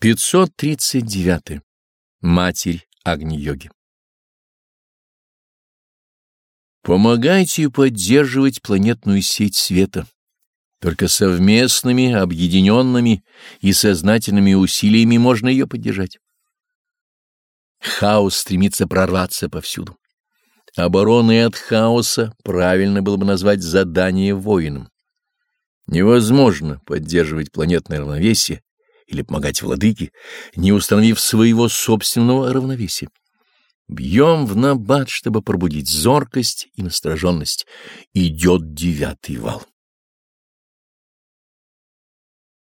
539. Матерь Агни-йоги Помогайте поддерживать планетную сеть света. Только совместными, объединенными и сознательными усилиями можно ее поддержать. Хаос стремится прорваться повсюду. Обороной от хаоса правильно было бы назвать задание воинам. Невозможно поддерживать планетное равновесие или помогать владыке, не установив своего собственного равновесия. Бьем в набат, чтобы пробудить зоркость и настороженность. Идет девятый вал.